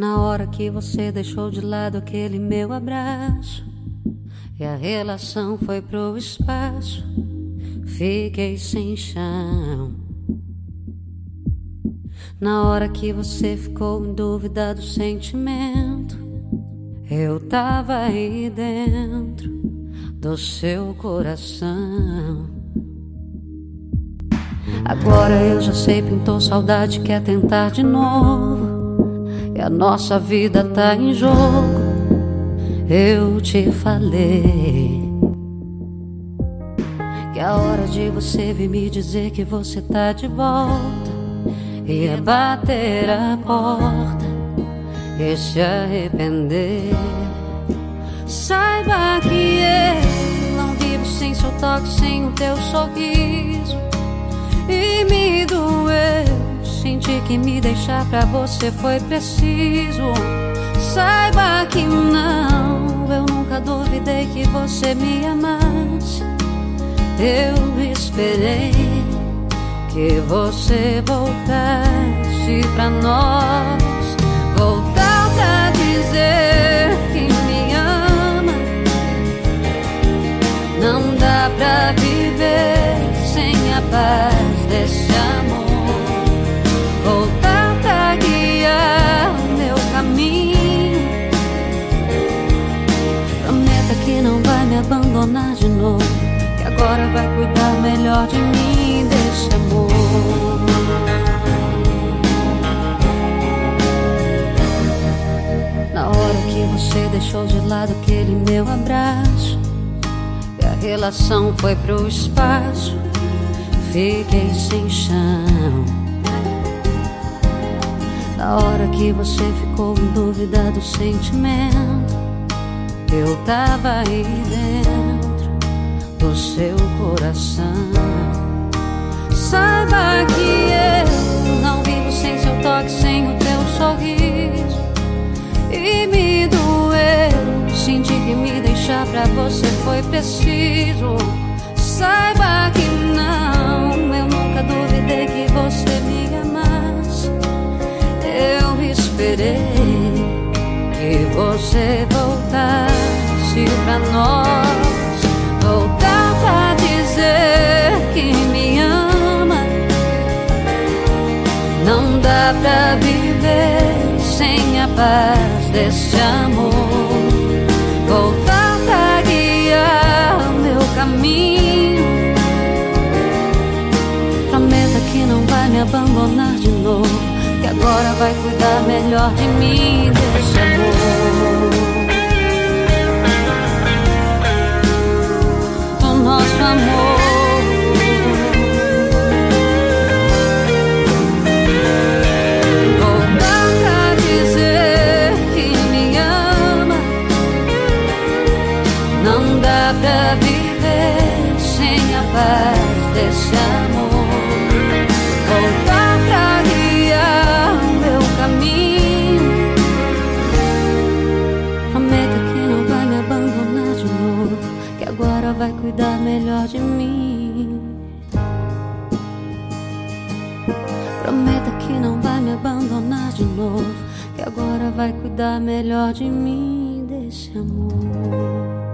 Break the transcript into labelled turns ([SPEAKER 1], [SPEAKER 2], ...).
[SPEAKER 1] Na hora que você deixou de lado aquele meu abraço e a relação foi pro espaço, fiquei sem chão. Na hora que você ficou em dúvida do sentimento, eu tava aí dentro do seu coração. Agora eu já sei, pintou saudade, quer tentar de novo. E a nossa vida tá em jogo. Eu te falei que a hora de você vir me dizer que você tá de volta. Ia bater a porta e se arrepender. Saiba que eu não vivo sem seu toque, sem o teu sorriso. Que me deixar pra você foi preciso. Saiba que não, eu nunca duvidei que você me amasse. Eu esperei que você voltasse pra nós. Voltar pra dizer que me ama. Não dá pra viver sem a paz desse agora vai cuidar melhor de mim, desse amor. Na hora que você deixou de lado aquele meu abraço, e a relação foi pro espaço, fiquei sem chão. Na hora que você ficou em dúvida do sentimento eu tava aí dentro do seu coração. Saiba que eu não vivo sem seu toque, sem o teu sorriso. E me doeu, senti que me deixar pra você foi preciso. Saiba que não, eu nunca duvidei que você me amasse. Eu esperei que você voltasse pra nós, dá pra viver sem a paz desse amor. Voltar pra guiar meu caminho. Prometa que não vai me abandonar de novo que agora vai cuidar melhor de mim, desse amor. Dá pra viver sem a paz desse amor. vai cuidar melhor de mim. Prometa que não vai me abandonar de novo. Que agora vai cuidar melhor de mim, desse amor.